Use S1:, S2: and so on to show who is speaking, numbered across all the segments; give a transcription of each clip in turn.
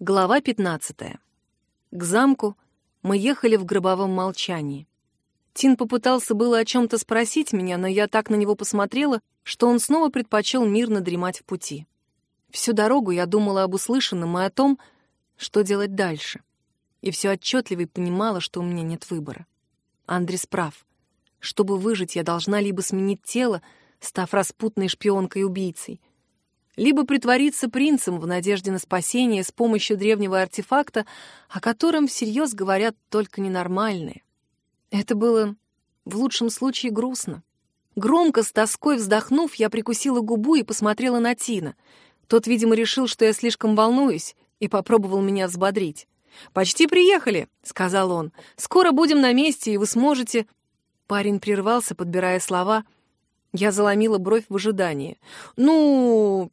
S1: Глава 15. К замку мы ехали в гробовом молчании. Тин попытался было о чем-то спросить меня, но я так на него посмотрела, что он снова предпочел мирно дремать в пути. Всю дорогу я думала об услышанном и о том, что делать дальше. И все отчетливо понимала, что у меня нет выбора. Андрес прав. Чтобы выжить, я должна либо сменить тело, став распутной шпионкой-убийцей, либо притвориться принцем в надежде на спасение с помощью древнего артефакта, о котором всерьез говорят только ненормальные. Это было в лучшем случае грустно. Громко, с тоской вздохнув, я прикусила губу и посмотрела на Тина. Тот, видимо, решил, что я слишком волнуюсь, и попробовал меня взбодрить. «Почти приехали», — сказал он. «Скоро будем на месте, и вы сможете...» Парень прервался, подбирая слова. Я заломила бровь в ожидании. «Ну,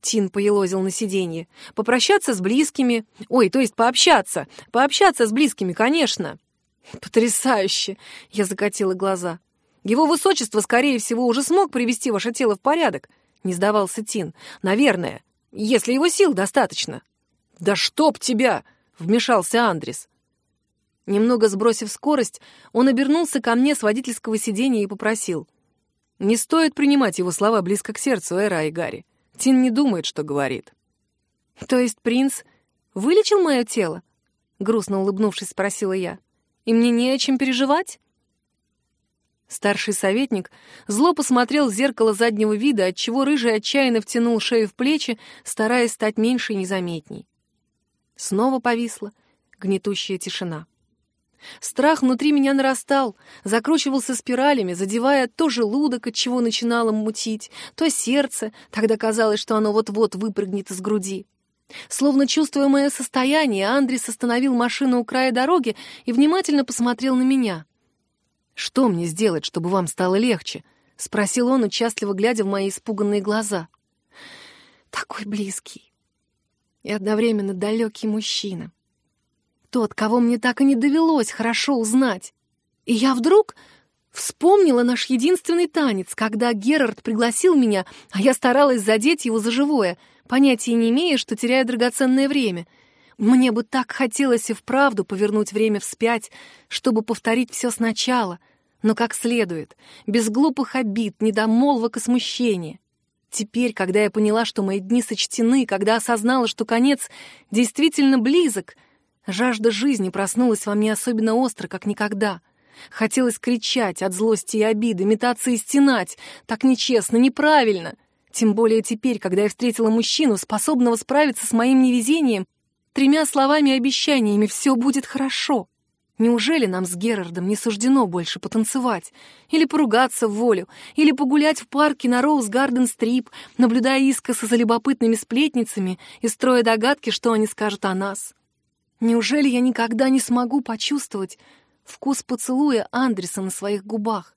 S1: Тин поелозил на сиденье. «Попрощаться с близкими. Ой, то есть пообщаться. Пообщаться с близкими, конечно». «Потрясающе!» — я закатила глаза. «Его высочество, скорее всего, уже смог привести ваше тело в порядок», — не сдавался Тин. «Наверное, если его сил достаточно». «Да чтоб тебя!» — вмешался Андрес. Немного сбросив скорость, он обернулся ко мне с водительского сиденья и попросил. «Не стоит принимать его слова близко к сердцу, Эра и Гарри. Тин не думает, что говорит. «То есть принц вылечил мое тело?» Грустно улыбнувшись, спросила я. «И мне не о чем переживать?» Старший советник зло посмотрел в зеркало заднего вида, отчего рыжий отчаянно втянул шею в плечи, стараясь стать меньше и незаметней. Снова повисла гнетущая тишина. Страх внутри меня нарастал, закручивался спиралями, задевая то желудок, от чего начинало мутить, то сердце, тогда казалось, что оно вот-вот выпрыгнет из груди. Словно чувствуя мое состояние, Андрес остановил машину у края дороги и внимательно посмотрел на меня. «Что мне сделать, чтобы вам стало легче?» — спросил он, участливо глядя в мои испуганные глаза. «Такой близкий и одновременно далекий мужчина тот, кого мне так и не довелось хорошо узнать. И я вдруг вспомнила наш единственный танец, когда Герард пригласил меня, а я старалась задеть его за живое, понятия не имея, что теряю драгоценное время. Мне бы так хотелось и вправду повернуть время вспять, чтобы повторить все сначала, но как следует, без глупых обид, недомолвок и смущения. Теперь, когда я поняла, что мои дни сочтены, когда осознала, что конец действительно близок — Жажда жизни проснулась во мне особенно остро, как никогда. Хотелось кричать от злости и обиды, метаться и стенать. Так нечестно, неправильно. Тем более теперь, когда я встретила мужчину, способного справиться с моим невезением, тремя словами и обещаниями «все будет хорошо». Неужели нам с Герардом не суждено больше потанцевать? Или поругаться в волю? Или погулять в парке на Роуз-Гарден-Стрип, наблюдая искоса за любопытными сплетницами и строя догадки, что они скажут о нас? Неужели я никогда не смогу почувствовать вкус поцелуя Андреса на своих губах?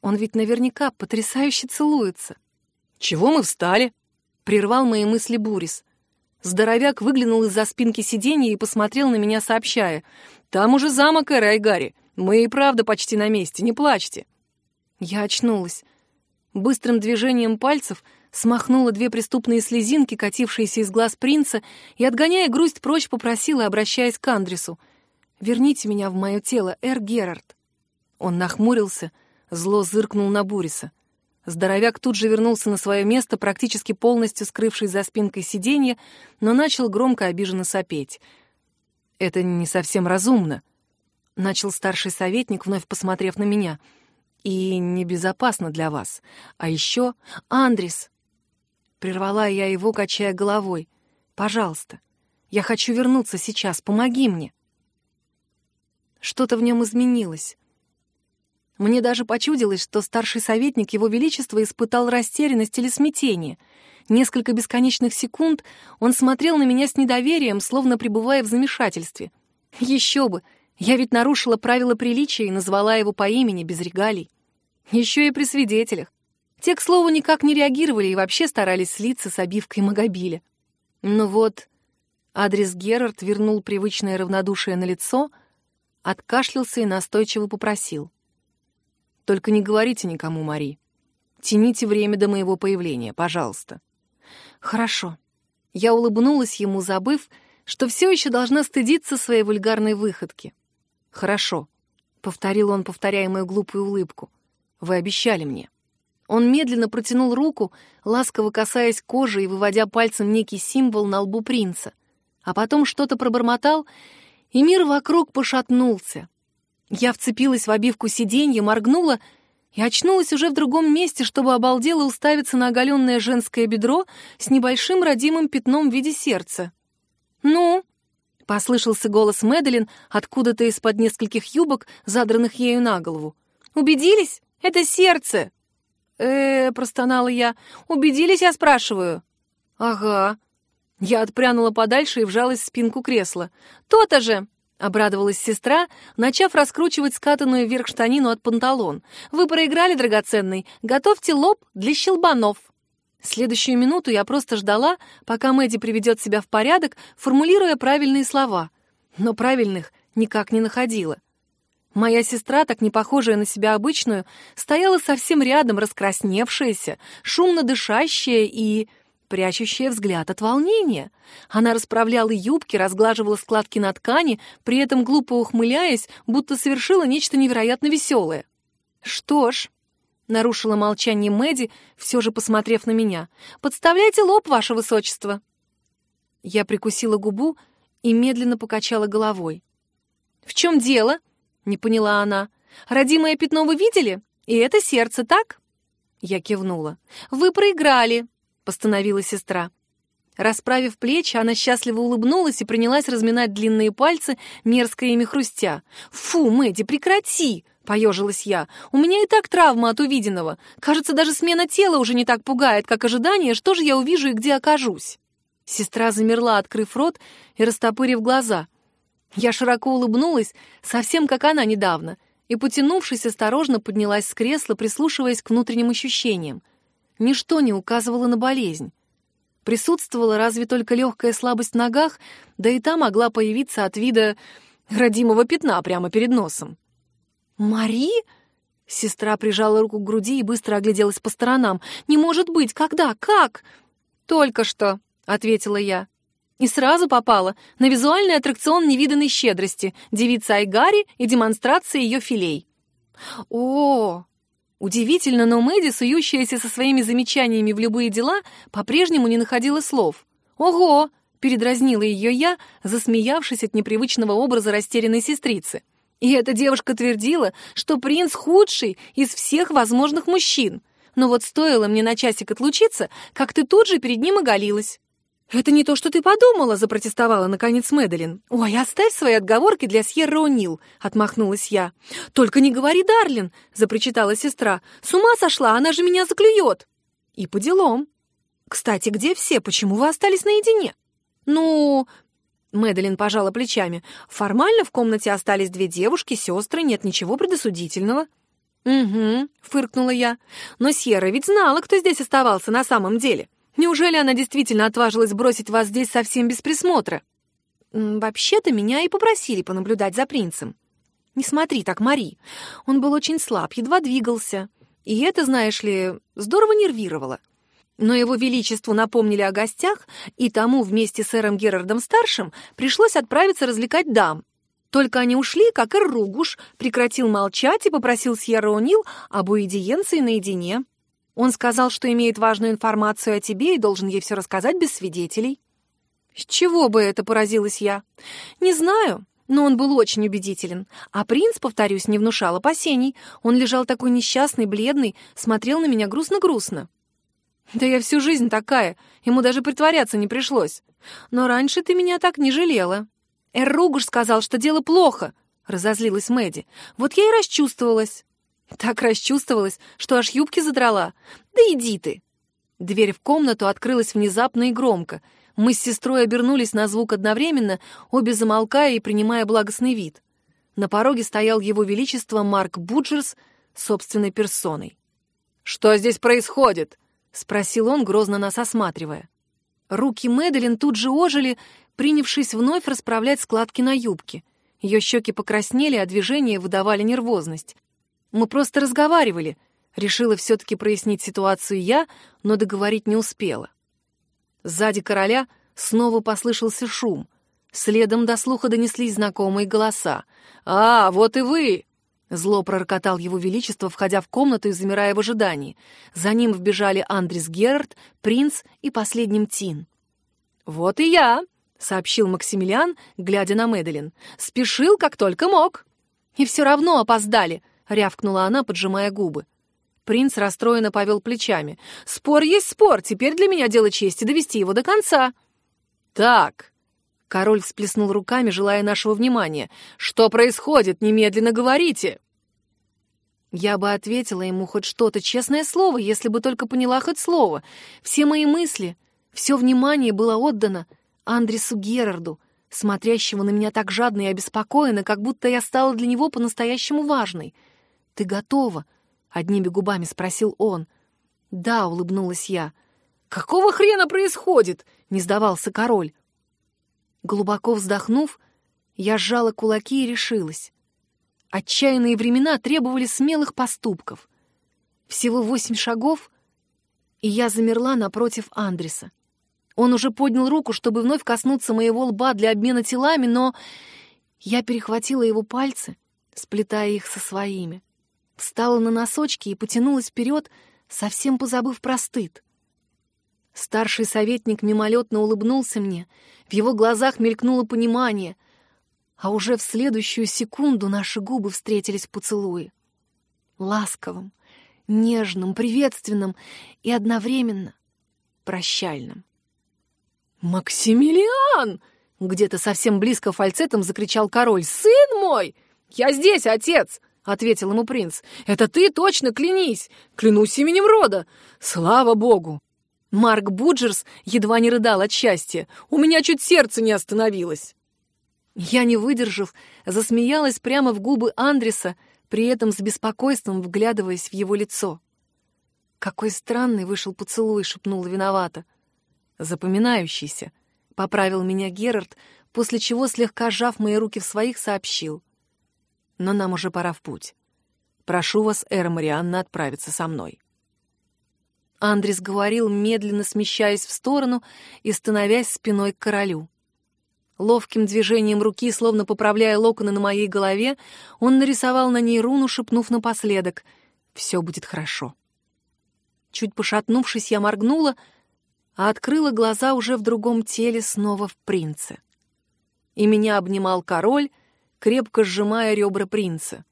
S1: Он ведь наверняка потрясающе целуется. «Чего мы встали?» — прервал мои мысли Бурис. Здоровяк выглянул из-за спинки сиденья и посмотрел на меня, сообщая. «Там уже замок Эра и Гарри. Мы и правда почти на месте, не плачьте». Я очнулась. Быстрым движением пальцев смахнула две преступные слезинки, катившиеся из глаз принца, и, отгоняя грусть прочь, попросила, обращаясь к Андресу, «Верните меня в мое тело, Эр Герард». Он нахмурился, зло зыркнул на Буриса. Здоровяк тут же вернулся на свое место, практически полностью скрывшись за спинкой сиденья, но начал громко обиженно сопеть. «Это не совсем разумно», — начал старший советник, вновь посмотрев на меня. «И небезопасно для вас. А еще, Андрес, Прервала я его, качая головой. «Пожалуйста, я хочу вернуться сейчас, помоги мне». Что-то в нем изменилось. Мне даже почудилось, что старший советник Его Величества испытал растерянность или смятение. Несколько бесконечных секунд он смотрел на меня с недоверием, словно пребывая в замешательстве. Еще бы! Я ведь нарушила правила приличия и назвала его по имени без регалий. Еще и при свидетелях. Те, к слову, никак не реагировали и вообще старались слиться с обивкой Магобиля. Но вот адрес Герард вернул привычное равнодушие на лицо, откашлялся и настойчиво попросил. «Только не говорите никому, Мари. Тяните время до моего появления, пожалуйста». «Хорошо». Я улыбнулась ему, забыв, что все еще должна стыдиться своей вульгарной выходки. «Хорошо», — повторил он, повторяя мою глупую улыбку. «Вы обещали мне». Он медленно протянул руку, ласково касаясь кожи и выводя пальцем некий символ на лбу принца. А потом что-то пробормотал, и мир вокруг пошатнулся. Я вцепилась в обивку сиденья, моргнула и очнулась уже в другом месте, чтобы обалдело уставиться на оголенное женское бедро с небольшим родимым пятном в виде сердца. «Ну?» — послышался голос Мэдалин откуда-то из-под нескольких юбок, задранных ею на голову. «Убедились? Это сердце!» Э, простонала я. «Убедились, я спрашиваю?» «Ага». Я отпрянула подальше и вжалась в спинку кресла. «То-то же!» — обрадовалась сестра, начав раскручивать скатанную вверх штанину от панталон. «Вы проиграли, драгоценный. Готовьте лоб для щелбанов». Следующую минуту я просто ждала, пока Мэдди приведет себя в порядок, формулируя правильные слова. Но правильных никак не находила. Моя сестра, так не похожая на себя обычную, стояла совсем рядом, раскрасневшаяся, шумно дышащая и прячущая взгляд от волнения. Она расправляла юбки, разглаживала складки на ткани, при этом глупо ухмыляясь, будто совершила нечто невероятно веселое. «Что ж», — нарушила молчание Мэдди, все же посмотрев на меня, — «подставляйте лоб, ваше высочество». Я прикусила губу и медленно покачала головой. «В чем дело?» — не поняла она. «Родимое пятно вы видели? И это сердце, так?» Я кивнула. «Вы проиграли», — постановила сестра. Расправив плечи, она счастливо улыбнулась и принялась разминать длинные пальцы, мерзко ими хрустя. «Фу, Мэдди, прекрати!» — поежилась я. «У меня и так травма от увиденного. Кажется, даже смена тела уже не так пугает, как ожидание, что же я увижу и где окажусь». Сестра замерла, открыв рот и растопырив глаза. Я широко улыбнулась, совсем как она недавно, и, потянувшись, осторожно поднялась с кресла, прислушиваясь к внутренним ощущениям. Ничто не указывало на болезнь. Присутствовала разве только легкая слабость в ногах, да и та могла появиться от вида родимого пятна прямо перед носом. «Мари?» Сестра прижала руку к груди и быстро огляделась по сторонам. «Не может быть! Когда? Как?» «Только что», — ответила я. И сразу попала на визуальный аттракцион невиданной щедрости девица Айгари и демонстрация ее филей. О, Удивительно, но Мэдди, сующаяся со своими замечаниями в любые дела, по-прежнему не находила слов. «Ого!» — передразнила ее я, засмеявшись от непривычного образа растерянной сестрицы. И эта девушка твердила, что принц худший из всех возможных мужчин. Но вот стоило мне на часик отлучиться, как ты тут же перед ним оголилась. «Это не то, что ты подумала», — запротестовала, наконец, Мэдалин. «Ой, оставь свои отговорки для Сьерра О'Нил», — отмахнулась я. «Только не говори, Дарлин», — запричитала сестра. «С ума сошла, она же меня заклюет». «И по делам». «Кстати, где все? Почему вы остались наедине?» «Ну...» Мэдалин пожала плечами. «Формально в комнате остались две девушки, сестры, нет ничего предосудительного». «Угу», — фыркнула я. «Но Сьерра ведь знала, кто здесь оставался на самом деле. Неужели она действительно отважилась бросить вас здесь совсем без присмотра? Вообще-то меня и попросили понаблюдать за принцем. Не смотри так, Мари. Он был очень слаб, едва двигался. И это, знаешь ли, здорово нервировало. Но его величеству напомнили о гостях, и тому вместе с эром Герардом-старшим пришлось отправиться развлекать дам. Только они ушли, как Эр Ругуш прекратил молчать и попросил Сьерра О'Нил об уидиенции наедине. Он сказал, что имеет важную информацию о тебе и должен ей все рассказать без свидетелей. С чего бы это, поразилась я? Не знаю, но он был очень убедителен. А принц, повторюсь, не внушал опасений. Он лежал такой несчастный, бледный, смотрел на меня грустно-грустно. Да я всю жизнь такая, ему даже притворяться не пришлось. Но раньше ты меня так не жалела. Эрругуш сказал, что дело плохо, — разозлилась Мэдди. Вот я и расчувствовалась. Так расчувствовалась, что аж юбки задрала. Да иди ты!» Дверь в комнату открылась внезапно и громко. Мы с сестрой обернулись на звук одновременно, обе замолкая и принимая благостный вид. На пороге стоял его величество Марк Буджерс собственной персоной. «Что здесь происходит?» — спросил он, грозно нас осматривая. Руки Мэдалин тут же ожили, принявшись вновь расправлять складки на юбке. Ее щеки покраснели, а движения выдавали нервозность. Мы просто разговаривали. Решила все-таки прояснить ситуацию я, но договорить не успела. Сзади короля снова послышался шум. Следом до слуха донеслись знакомые голоса. «А, вот и вы!» Зло пророкотал его величество, входя в комнату и замирая в ожидании. За ним вбежали Андрис Герард, принц и последним Тин. «Вот и я!» — сообщил Максимилиан, глядя на Медлен. «Спешил, как только мог!» «И все равно опоздали!» — рявкнула она, поджимая губы. Принц расстроенно повел плечами. «Спор есть спор, теперь для меня дело чести довести его до конца». «Так», — король всплеснул руками, желая нашего внимания, «что происходит? Немедленно говорите». Я бы ответила ему хоть что-то, честное слово, если бы только поняла хоть слово. Все мои мысли, все внимание было отдано Андресу Герарду, смотрящему на меня так жадно и обеспокоенно, как будто я стала для него по-настоящему важной. «Ты готова?» — одними губами спросил он. «Да», — улыбнулась я. «Какого хрена происходит?» — не сдавался король. Глубоко вздохнув, я сжала кулаки и решилась. Отчаянные времена требовали смелых поступков. Всего восемь шагов, и я замерла напротив Андреса. Он уже поднял руку, чтобы вновь коснуться моего лба для обмена телами, но я перехватила его пальцы, сплетая их со своими. Встала на носочки и потянулась вперед, совсем позабыв про стыд. Старший советник мимолетно улыбнулся мне, в его глазах мелькнуло понимание — а уже в следующую секунду наши губы встретились в поцелуе. Ласковым, нежным, приветственным и одновременно прощальным. «Максимилиан!» — где-то совсем близко фальцетом закричал король. «Сын мой! Я здесь, отец!» — ответил ему принц. «Это ты точно клянись! Клянусь именем рода! Слава богу!» Марк Буджерс едва не рыдал от счастья. «У меня чуть сердце не остановилось!» Я, не выдержав, засмеялась прямо в губы Андреса, при этом с беспокойством вглядываясь в его лицо. «Какой странный вышел поцелуй!» — шепнула виновата. «Запоминающийся», — поправил меня Герард, после чего, слегка сжав мои руки в своих, сообщил. «Но нам уже пора в путь. Прошу вас, Эра Марианна, отправиться со мной». Андрес говорил, медленно смещаясь в сторону и становясь спиной к королю. Ловким движением руки, словно поправляя локоны на моей голове, он нарисовал на ней руну, шепнув напоследок «Все будет хорошо». Чуть пошатнувшись, я моргнула, а открыла глаза уже в другом теле, снова в принце. И меня обнимал король, крепко сжимая ребра принца.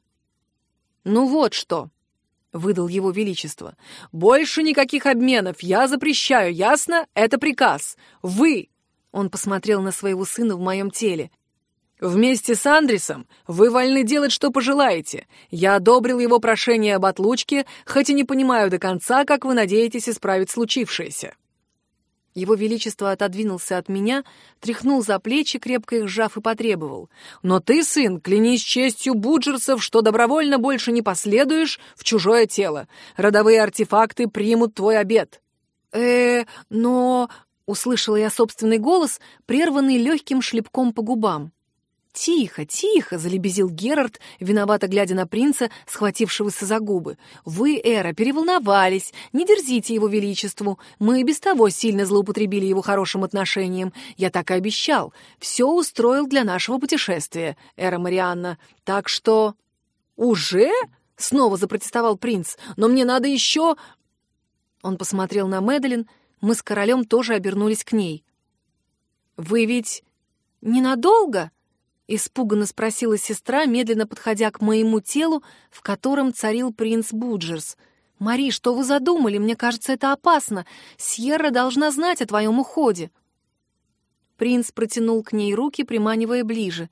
S1: «Ну вот что!» — выдал его величество. «Больше никаких обменов! Я запрещаю, ясно? Это приказ! Вы он посмотрел на своего сына в моем теле. «Вместе с Андресом вы вольны делать, что пожелаете. Я одобрил его прошение об отлучке, хоть и не понимаю до конца, как вы надеетесь исправить случившееся». Его Величество отодвинулся от меня, тряхнул за плечи, крепко их сжав, и потребовал. «Но ты, сын, клянись честью буджерцев, что добровольно больше не последуешь в чужое тело. Родовые артефакты примут твой обет». «Э, но...» Услышала я собственный голос, прерванный легким шлепком по губам. «Тихо, тихо!» — залебезил Герард, виновато глядя на принца, схватившегося за губы. «Вы, Эра, переволновались. Не дерзите его величеству. Мы и без того сильно злоупотребили его хорошим отношением. Я так и обещал. Все устроил для нашего путешествия, Эра Марианна. Так что...» «Уже?» — снова запротестовал принц. «Но мне надо еще...» Он посмотрел на Мэдалин, — мы с королем тоже обернулись к ней. «Вы ведь ненадолго?» — испуганно спросила сестра, медленно подходя к моему телу, в котором царил принц Буджерс. «Мари, что вы задумали? Мне кажется, это опасно. Сьерра должна знать о твоем уходе». Принц протянул к ней руки, приманивая ближе.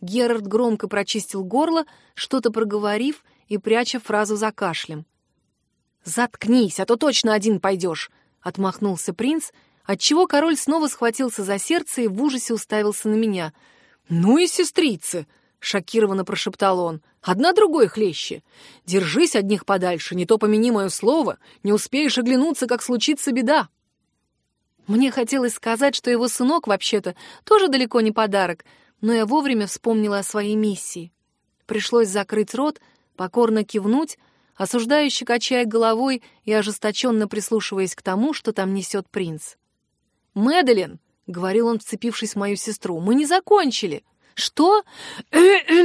S1: Герард громко прочистил горло, что-то проговорив и пряча фразу за кашлем. «Заткнись, а то точно один пойдешь!» Отмахнулся принц, отчего король снова схватился за сердце и в ужасе уставился на меня. «Ну и сестрицы!» — шокированно прошептал он. «Одна другой хлеще. Держись от них подальше, не то помяни мое слово, не успеешь оглянуться, как случится беда». Мне хотелось сказать, что его сынок, вообще-то, тоже далеко не подарок, но я вовремя вспомнила о своей миссии. Пришлось закрыть рот, покорно кивнуть, осуждающе качая головой и ожесточенно прислушиваясь к тому, что там несет принц. «Мэдалин!» — говорил он, вцепившись в мою сестру. «Мы не закончили!» «Что?»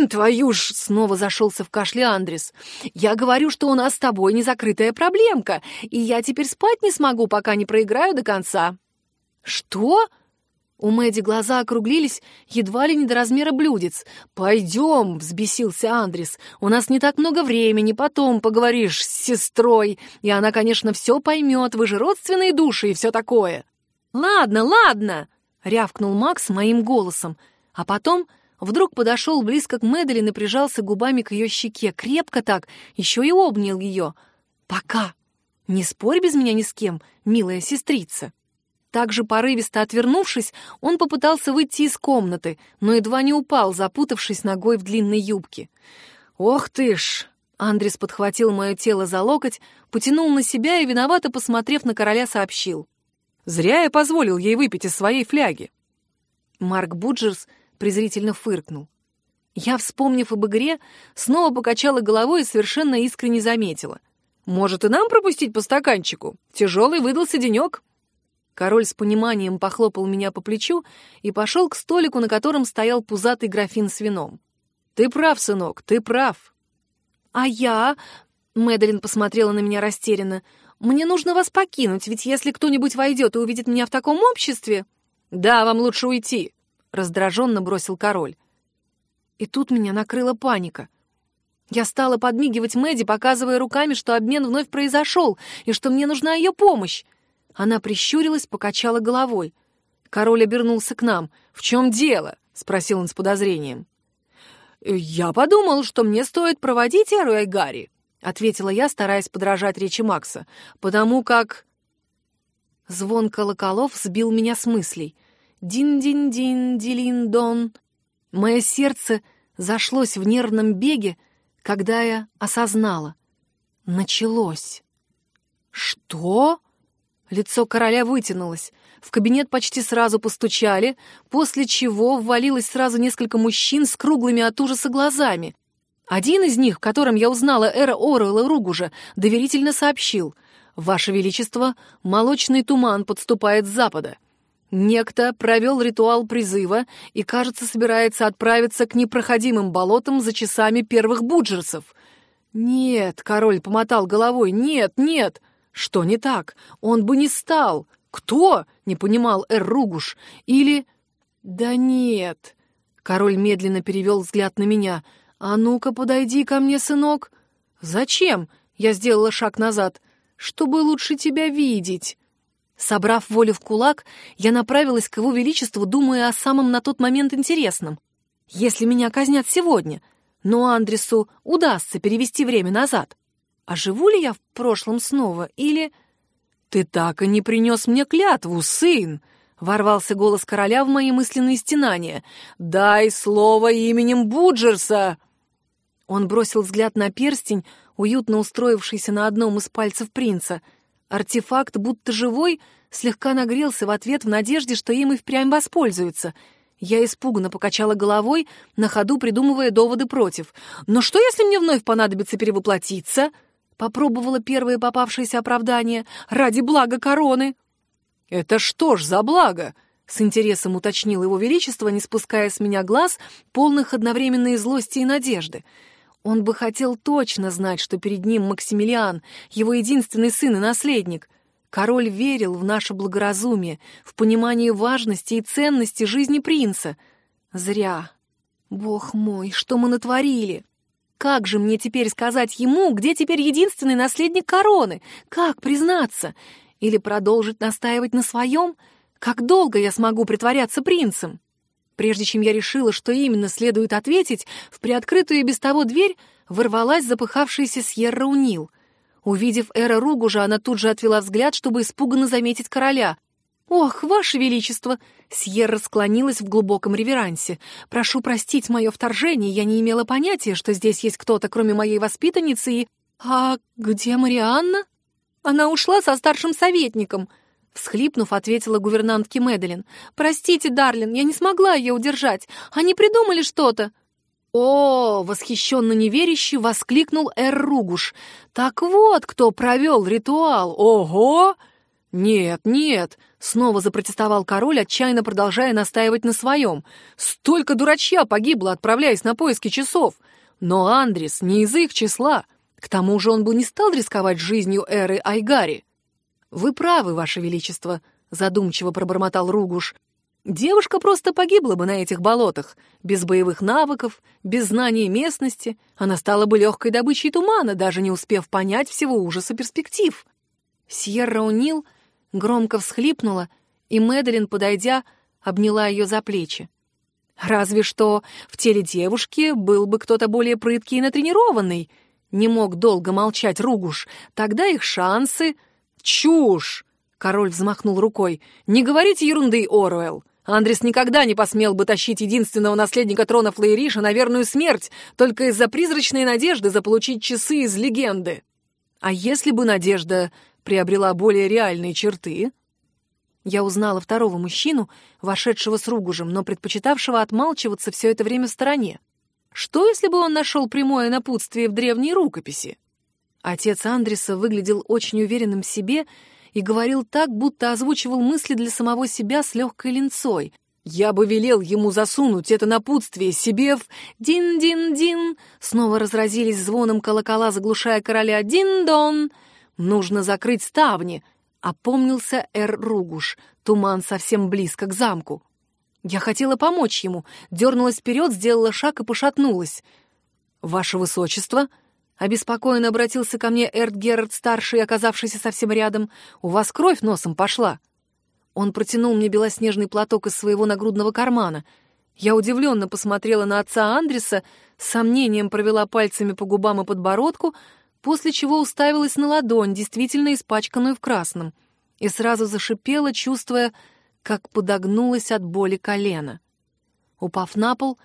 S1: «Твою ж!» — снова зашелся в кашле Андрес. «Я говорю, что у нас с тобой незакрытая проблемка, и я теперь спать не смогу, пока не проиграю до конца». «Что?» У Мэдди глаза округлились едва ли не до размера блюдец. «Пойдем!» — взбесился Андрес. «У нас не так много времени, потом поговоришь с сестрой, и она, конечно, все поймет, вы же родственные души и все такое». «Ладно, ладно!» — рявкнул Макс моим голосом, а потом вдруг подошел близко к Мэдалин и прижался губами к ее щеке, крепко так, еще и обнял ее. «Пока! Не спорь без меня ни с кем, милая сестрица!» Также порывисто отвернувшись, он попытался выйти из комнаты, но едва не упал, запутавшись ногой в длинной юбке. «Ох ты ж!» Андрес подхватил мое тело за локоть, потянул на себя и, виновато посмотрев на короля, сообщил. «Зря я позволил ей выпить из своей фляги». Марк Буджерс презрительно фыркнул. Я, вспомнив об игре, снова покачала головой и совершенно искренне заметила. «Может, и нам пропустить по стаканчику? Тяжелый выдался денек». Король с пониманием похлопал меня по плечу и пошел к столику, на котором стоял пузатый графин с вином. «Ты прав, сынок, ты прав». «А я...» — Мэдалин посмотрела на меня растерянно. «Мне нужно вас покинуть, ведь если кто-нибудь войдет и увидит меня в таком обществе...» «Да, вам лучше уйти», — раздраженно бросил король. И тут меня накрыла паника. Я стала подмигивать Мэдди, показывая руками, что обмен вновь произошел и что мне нужна ее помощь. Она прищурилась, покачала головой. Король обернулся к нам. «В чем дело?» — спросил он с подозрением. «Я подумал, что мне стоит проводить Эру и Гарри», — ответила я, стараясь подражать речи Макса, «потому как...» Звон колоколов сбил меня с мыслей. «Дин-дин-дин, дилин-дон». Мое сердце зашлось в нервном беге, когда я осознала. Началось. «Что?» Лицо короля вытянулось. В кабинет почти сразу постучали, после чего ввалилось сразу несколько мужчин с круглыми от ужаса глазами. Один из них, в котором я узнала Эра Оруэлла Ругужа, доверительно сообщил. «Ваше Величество, молочный туман подступает с запада». Некто провел ритуал призыва и, кажется, собирается отправиться к непроходимым болотам за часами первых буджерсов. «Нет», — король помотал головой, — «нет, нет». Что не так? Он бы не стал. Кто? Не понимал Эр Ругуш. Или... Да нет. Король медленно перевел взгляд на меня. А ну-ка, подойди ко мне, сынок. Зачем? Я сделала шаг назад. Чтобы лучше тебя видеть. Собрав волю в кулак, я направилась к его величеству, думая о самом на тот момент интересном. Если меня казнят сегодня, но Андресу удастся перевести время назад, а живу ли я в прошлом снова, или... «Ты так и не принес мне клятву, сын!» — ворвался голос короля в мои мысленные стенания. «Дай слово именем Буджерса!» Он бросил взгляд на перстень, уютно устроившийся на одном из пальцев принца. Артефакт, будто живой, слегка нагрелся в ответ в надежде, что им и впрямь воспользуются. Я испуганно покачала головой, на ходу придумывая доводы против. «Но что, если мне вновь понадобится перевоплотиться?» Попробовала первое попавшееся оправдание ради блага короны. «Это что ж за благо?» — с интересом уточнил его величество, не спуская с меня глаз, полных одновременной злости и надежды. Он бы хотел точно знать, что перед ним Максимилиан, его единственный сын и наследник. Король верил в наше благоразумие, в понимание важности и ценности жизни принца. Зря. Бог мой, что мы натворили? Как же мне теперь сказать ему, где теперь единственный наследник короны? Как признаться? Или продолжить настаивать на своем? Как долго я смогу притворяться принцем? Прежде чем я решила, что именно следует ответить, в приоткрытую и без того дверь ворвалась запыхавшаяся Сьерра Унил. Увидев Эра Ругужа, она тут же отвела взгляд, чтобы испуганно заметить короля — «Ох, Ваше Величество!» Сьерра склонилась в глубоком реверансе. «Прошу простить мое вторжение, я не имела понятия, что здесь есть кто-то, кроме моей воспитанницы, и... А где Марианна?» «Она ушла со старшим советником», — всхлипнув, ответила гувернантке Мэдалин. «Простите, Дарлин, я не смогла ее удержать. Они придумали что-то». «О!» — восхищенно неверящий воскликнул Эр Ругуш. «Так вот, кто провел ритуал! Ого!» «Нет, нет!» — снова запротестовал король, отчаянно продолжая настаивать на своем. «Столько дурачья погибло, отправляясь на поиски часов! Но Андрис не из их числа. К тому же он бы не стал рисковать жизнью Эры Айгари». «Вы правы, Ваше Величество», — задумчиво пробормотал Ругуш. «Девушка просто погибла бы на этих болотах. Без боевых навыков, без знания местности. Она стала бы легкой добычей тумана, даже не успев понять всего ужаса перспектив». Сьерра Унил громко всхлипнула, и Мэдалин, подойдя, обняла ее за плечи. «Разве что в теле девушки был бы кто-то более прыткий и натренированный», не мог долго молчать Ругуш. Тогда их шансы... Чушь! Король взмахнул рукой. Не говорите ерунды, Оруэлл. Андрес никогда не посмел бы тащить единственного наследника трона Флейриша на верную смерть только из-за призрачной надежды заполучить часы из легенды. А если бы надежда приобрела более реальные черты? Я узнала второго мужчину, вошедшего с Ругужем, но предпочитавшего отмалчиваться все это время в стороне. Что, если бы он нашел прямое напутствие в древней рукописи? Отец Андреса выглядел очень уверенным в себе и говорил так, будто озвучивал мысли для самого себя с легкой линцой. «Я бы велел ему засунуть это напутствие себе в «Дин-дин-дин!» Снова разразились звоном колокола, заглушая короля «Дин-дон!» «Нужно закрыть ставни!» — опомнился Эр Ругуш. Туман совсем близко к замку. Я хотела помочь ему, дернулась вперед, сделала шаг и пошатнулась. «Ваше высочество!» — обеспокоенно обратился ко мне Эрд Герард, старший, оказавшийся совсем рядом. «У вас кровь носом пошла!» Он протянул мне белоснежный платок из своего нагрудного кармана. Я удивленно посмотрела на отца Андреса, с сомнением провела пальцами по губам и подбородку, после чего уставилась на ладонь, действительно испачканную в красном, и сразу зашипела, чувствуя, как подогнулась от боли колено. Упав на пол,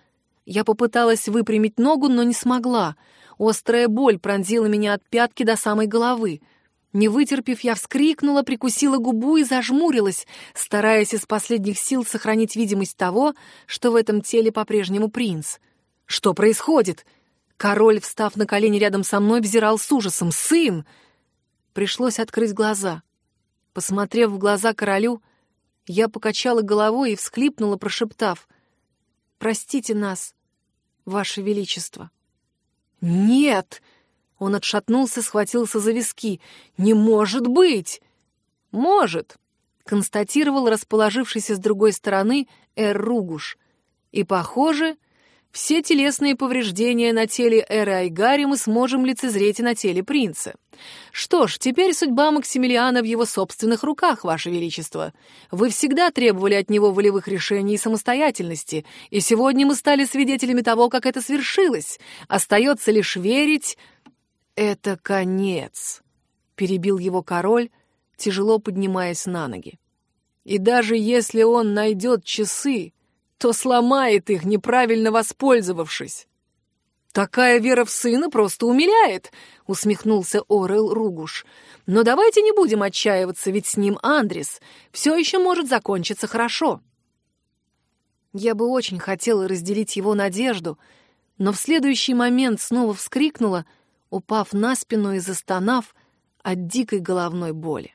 S1: я попыталась выпрямить ногу, но не смогла. Острая боль пронзила меня от пятки до самой головы. Не вытерпев, я вскрикнула, прикусила губу и зажмурилась, стараясь из последних сил сохранить видимость того, что в этом теле по-прежнему принц. Что происходит? Король, встав на колени рядом со мной, взирал с ужасом. «Сын!» Пришлось открыть глаза. Посмотрев в глаза королю, я покачала головой и всклипнула, прошептав. «Простите нас, Ваше Величество». «Нет!» — он отшатнулся, схватился за виски. «Не может быть!» «Может!» — констатировал расположившийся с другой стороны Эр Ругуш. «И, похоже, все телесные повреждения на теле Эры Айгари мы сможем лицезреть и на теле принца. Что ж, теперь судьба Максимилиана в его собственных руках, Ваше Величество. Вы всегда требовали от него волевых решений и самостоятельности, и сегодня мы стали свидетелями того, как это свершилось. Остается лишь верить... Это конец, — перебил его король, тяжело поднимаясь на ноги. И даже если он найдет часы, то сломает их, неправильно воспользовавшись. «Такая вера в сына просто умиляет», — усмехнулся Орел Ругуш. «Но давайте не будем отчаиваться, ведь с ним Андрес. Все еще может закончиться хорошо». Я бы очень хотела разделить его надежду, но в следующий момент снова вскрикнула, упав на спину и застонав от дикой головной боли.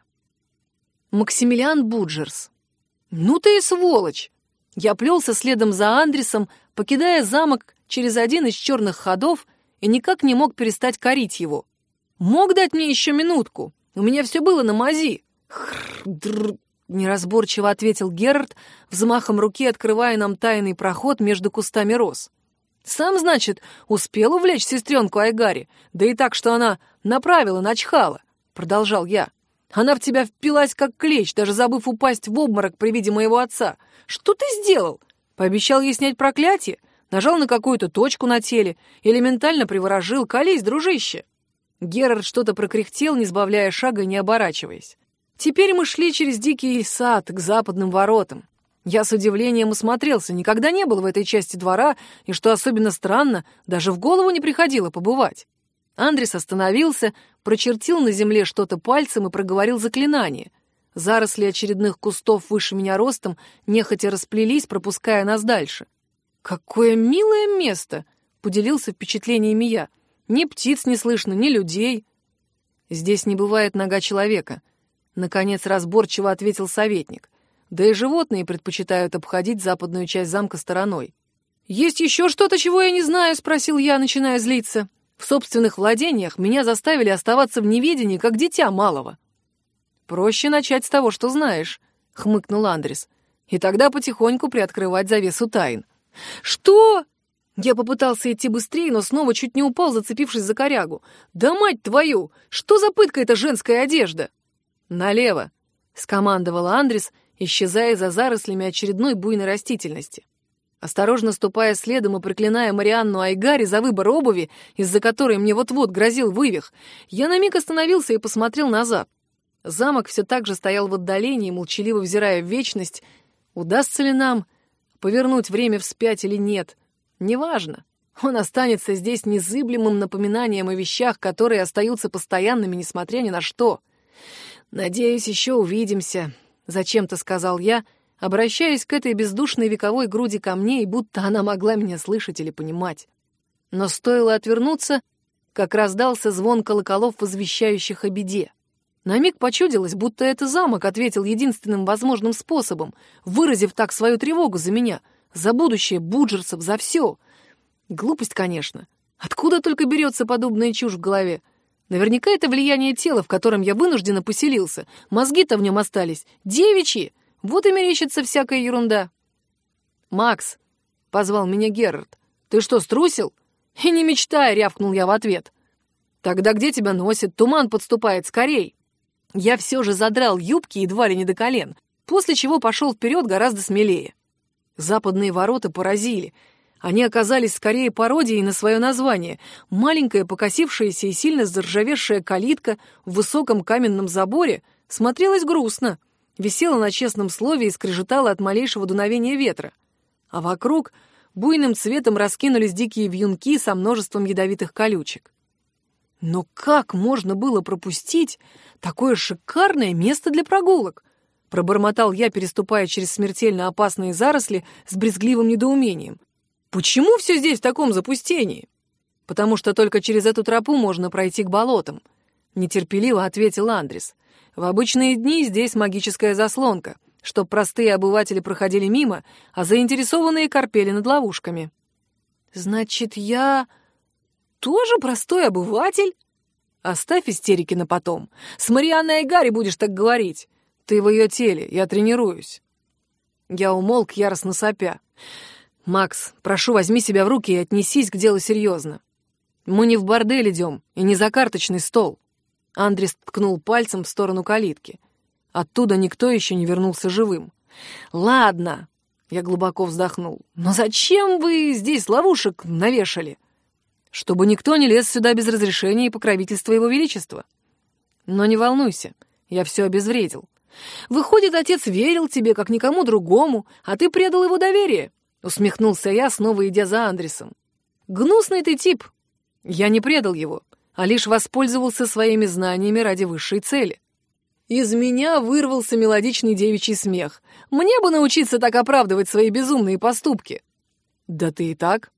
S1: Максимилиан Буджерс. «Ну ты и сволочь!» Я плелся следом за Андресом, покидая замок через один из черных ходов и никак не мог перестать корить его. «Мог дать мне еще минутку? У меня все было на мази!» «Хрррр!» — неразборчиво ответил Герард, взмахом руки открывая нам тайный проход между кустами роз. «Сам, значит, успел увлечь сестренку Айгари, да и так, что она направила, начхала», — продолжал я. «Она в тебя впилась, как клещ, даже забыв упасть в обморок при виде моего отца. Что ты сделал? Пообещал ей снять проклятие? Нажал на какую-то точку на теле? Элементально приворожил? Колись, дружище!» Герард что-то прокряхтел, не сбавляя шага и не оборачиваясь. Теперь мы шли через дикий сад к западным воротам. Я с удивлением осмотрелся, никогда не был в этой части двора, и, что особенно странно, даже в голову не приходило побывать. Андрес остановился, прочертил на земле что-то пальцем и проговорил заклинание. Заросли очередных кустов выше меня ростом нехотя расплелись, пропуская нас дальше. «Какое милое место!» — поделился впечатлениями я. «Ни птиц не слышно, ни людей». «Здесь не бывает нога человека», — Наконец разборчиво ответил советник. Да и животные предпочитают обходить западную часть замка стороной. «Есть еще что-то, чего я не знаю?» — спросил я, начиная злиться. «В собственных владениях меня заставили оставаться в неведении, как дитя малого». «Проще начать с того, что знаешь», — хмыкнул Андрес. «И тогда потихоньку приоткрывать завесу тайн». «Что?» Я попытался идти быстрее, но снова чуть не упал, зацепившись за корягу. «Да мать твою! Что за пытка эта женская одежда?» «Налево!» — скомандовала Андрес, исчезая за зарослями очередной буйной растительности. Осторожно ступая следом и проклиная Марианну Айгари за выбор обуви, из-за которой мне вот-вот грозил вывих, я на миг остановился и посмотрел назад. Замок все так же стоял в отдалении, молчаливо взирая в вечность. Удастся ли нам повернуть время вспять или нет? Неважно. Он останется здесь незыблемым напоминанием о вещах, которые остаются постоянными, несмотря ни на что. «Надеюсь, еще увидимся», — зачем-то сказал я, обращаясь к этой бездушной вековой груди камней, будто она могла меня слышать или понимать. Но стоило отвернуться, как раздался звон колоколов, возвещающих о беде. На миг почудилось, будто это замок ответил единственным возможным способом, выразив так свою тревогу за меня, за будущее буджерцев, за все. Глупость, конечно. Откуда только берется подобная чушь в голове? Наверняка это влияние тела, в котором я вынужденно поселился. Мозги-то в нем остались. Девичьи! Вот и мерещится всякая ерунда. «Макс», — позвал меня Герард, — «ты что, струсил?» «И не мечтай», — рявкнул я в ответ. «Тогда где тебя носит? Туман подступает, скорей!» Я все же задрал юбки едва ли не до колен, после чего пошел вперед гораздо смелее. Западные ворота поразили. Они оказались скорее пародией на свое название. Маленькая, покосившаяся и сильно заржавевшая калитка в высоком каменном заборе смотрелась грустно, висела на честном слове и скрежетала от малейшего дуновения ветра. А вокруг буйным цветом раскинулись дикие вьюнки со множеством ядовитых колючек. Но как можно было пропустить такое шикарное место для прогулок? Пробормотал я, переступая через смертельно опасные заросли с брезгливым недоумением. Почему все здесь в таком запустении? Потому что только через эту тропу можно пройти к болотам. Нетерпеливо ответил Андрес. В обычные дни здесь магическая заслонка, чтоб простые обыватели проходили мимо, а заинтересованные корпели над ловушками. Значит, я тоже простой обыватель? Оставь истерики на потом. С Марианной и Гарри будешь так говорить. Ты в ее теле, я тренируюсь. Я умолк, яростно сопя. «Макс, прошу, возьми себя в руки и отнесись к делу серьезно. Мы не в бордель идем и не за карточный стол». Андрес ткнул пальцем в сторону калитки. Оттуда никто еще не вернулся живым. «Ладно», — я глубоко вздохнул, «но зачем вы здесь ловушек навешали?» чтобы никто не лез сюда без разрешения и покровительства его величества. Но не волнуйся, я все обезвредил. Выходит, отец верил тебе, как никому другому, а ты предал его доверие, — усмехнулся я, снова идя за Андресом. Гнусный ты тип. Я не предал его, а лишь воспользовался своими знаниями ради высшей цели. Из меня вырвался мелодичный девичий смех. Мне бы научиться так оправдывать свои безумные поступки. Да ты и так.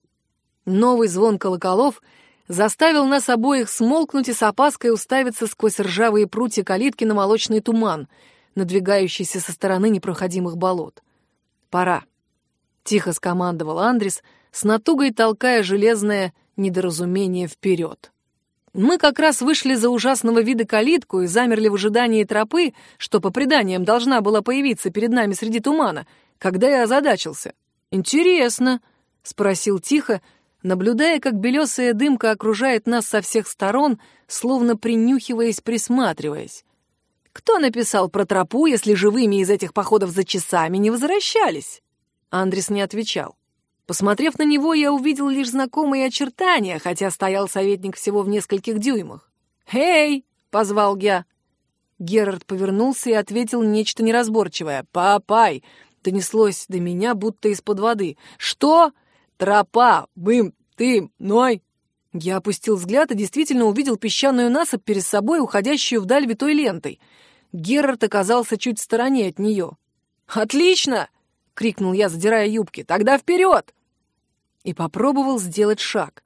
S1: Новый звон колоколов заставил нас обоих смолкнуть и с опаской уставиться сквозь ржавые прутья калитки на молочный туман, надвигающийся со стороны непроходимых болот. «Пора», — тихо скомандовал Андрес, с натугой толкая железное недоразумение вперед. Мы как раз вышли за ужасного вида калитку и замерли в ожидании тропы, что по преданиям должна была появиться перед нами среди тумана, когда я озадачился. «Интересно», — спросил тихо, наблюдая, как белесая дымка окружает нас со всех сторон, словно принюхиваясь, присматриваясь. Кто написал про тропу, если живыми из этих походов за часами не возвращались? Андрес не отвечал. Посмотрев на него, я увидел лишь знакомые очертания, хотя стоял советник всего в нескольких дюймах. «Эй!» — позвал я. Герард повернулся и ответил нечто неразборчивое. «Папай!» — донеслось до меня, будто из-под воды. «Что?» Тропа! Бым! Ты! Ной!» Я опустил взгляд и действительно увидел песчаную насыпь перед собой, уходящую вдаль витой лентой. Герард оказался чуть в стороне от нее. «Отлично!» — крикнул я, задирая юбки. «Тогда вперед!» И попробовал сделать шаг.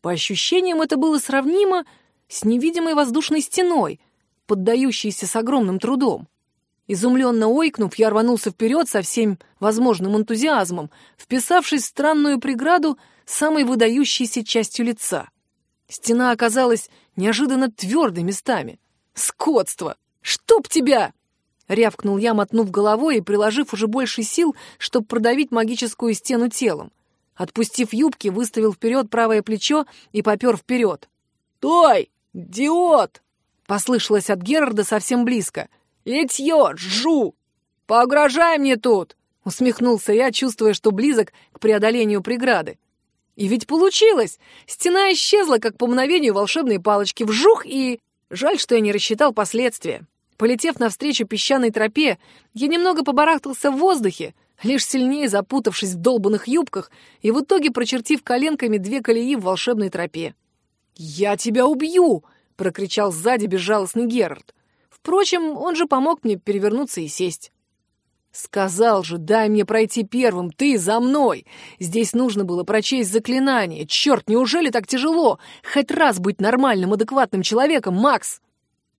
S1: По ощущениям, это было сравнимо с невидимой воздушной стеной. поддающийся с огромным трудом. Изумленно ойкнув, я рванулся вперед со всем возможным энтузиазмом, вписавшись в странную преграду самой выдающейся частью лица. Стена оказалась неожиданно твердой местами. «Скотство! Чтоб тебя!» — рявкнул я, мотнув головой и приложив уже больше сил, чтобы продавить магическую стену телом. Отпустив юбки, выставил вперед правое плечо и попер вперед. «Той! Диод!» — послышалось от Герарда совсем близко. «Литье! Жжу! Поугрожай мне тут!» — усмехнулся я, чувствуя, что близок к преодолению преграды. И ведь получилось! Стена исчезла, как по мгновению волшебной палочки, вжух и... Жаль, что я не рассчитал последствия. Полетев навстречу песчаной тропе, я немного побарахтался в воздухе, лишь сильнее запутавшись в долбанных юбках и в итоге прочертив коленками две колеи в волшебной тропе. «Я тебя убью!» — прокричал сзади безжалостный Герард. Впрочем, он же помог мне перевернуться и сесть. «Сказал же, дай мне пройти первым, ты за мной! Здесь нужно было прочесть заклинание. Черт, неужели так тяжело? Хоть раз быть нормальным, адекватным человеком, Макс!»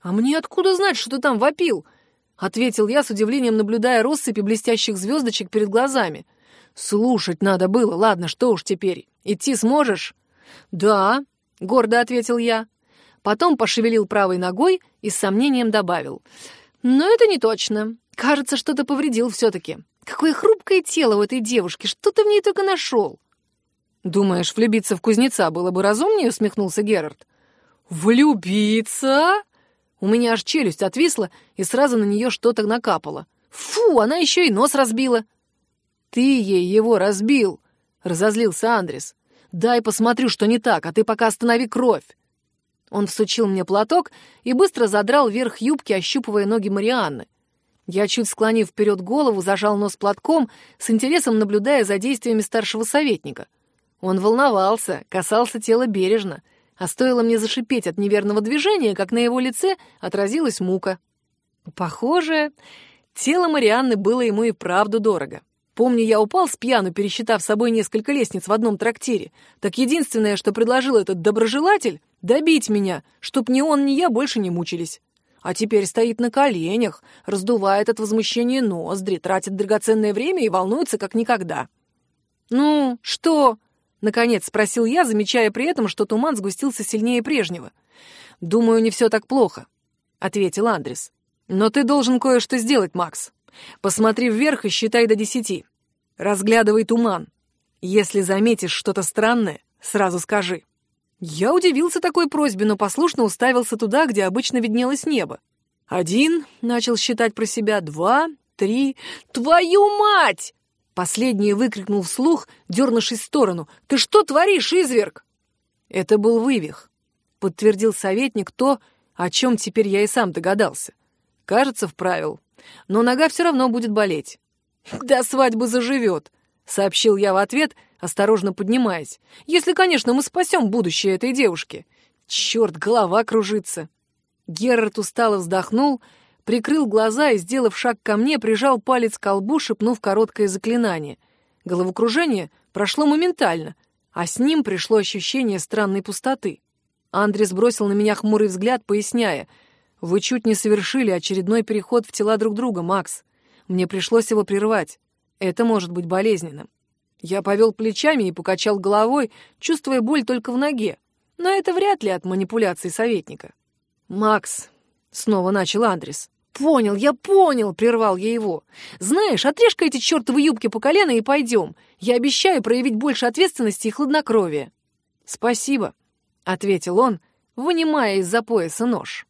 S1: «А мне откуда знать, что ты там вопил?» — ответил я с удивлением, наблюдая россыпи блестящих звездочек перед глазами. «Слушать надо было, ладно, что уж теперь. Идти сможешь?» «Да», — гордо ответил я. Потом пошевелил правой ногой и с сомнением добавил. «Но это не точно. Кажется, что-то повредил все-таки. Какое хрупкое тело у этой девушки, что ты в ней только нашел. Думаешь, влюбиться в кузнеца было бы разумнее, усмехнулся Герард. Влюбиться? У меня аж челюсть отвисла, и сразу на нее что-то накапало. Фу, она еще и нос разбила. Ты ей его разбил, разозлился Андрес. Дай посмотрю, что не так, а ты пока останови кровь. Он всучил мне платок и быстро задрал верх юбки, ощупывая ноги Марианны. Я, чуть склонив вперед голову, зажал нос платком, с интересом наблюдая за действиями старшего советника. Он волновался, касался тела бережно, а стоило мне зашипеть от неверного движения, как на его лице отразилась мука. Похоже, тело Марианны было ему и правду дорого. Помню, я упал с пьяну, пересчитав собой несколько лестниц в одном трактире. Так единственное, что предложил этот доброжелатель — добить меня, чтоб ни он, ни я больше не мучились а теперь стоит на коленях, раздувает от возмущения ноздри, тратит драгоценное время и волнуется как никогда. «Ну, что?» — наконец спросил я, замечая при этом, что туман сгустился сильнее прежнего. «Думаю, не все так плохо», — ответил Андрес. «Но ты должен кое-что сделать, Макс. Посмотри вверх и считай до десяти. Разглядывай туман. Если заметишь что-то странное, сразу скажи». Я удивился такой просьбе, но послушно уставился туда, где обычно виднелось небо. Один, начал считать про себя, два, три. «Твою мать!» Последний выкрикнул вслух, дернувшись в сторону. «Ты что творишь, изверг?» Это был вывих, подтвердил советник то, о чем теперь я и сам догадался. Кажется, вправил. Но нога все равно будет болеть. До свадьбы заживет, сообщил я в ответ, осторожно поднимаясь. «Если, конечно, мы спасем будущее этой девушки. Черт, голова кружится!» Герард устало вздохнул, прикрыл глаза и, сделав шаг ко мне, прижал палец к колбу, шепнув короткое заклинание. Головокружение прошло моментально, а с ним пришло ощущение странной пустоты. Андрес бросил на меня хмурый взгляд, поясняя, «Вы чуть не совершили очередной переход в тела друг друга, Макс. Мне пришлось его прервать. Это может быть болезненным. Я повел плечами и покачал головой, чувствуя боль только в ноге. Но это вряд ли от манипуляций советника. «Макс», — снова начал Андрес. «Понял, я понял», — прервал я его. «Знаешь, отрежь-ка эти чертовы юбки по колено и пойдем. Я обещаю проявить больше ответственности и хладнокровия». «Спасибо», — ответил он, вынимая из-за пояса нож.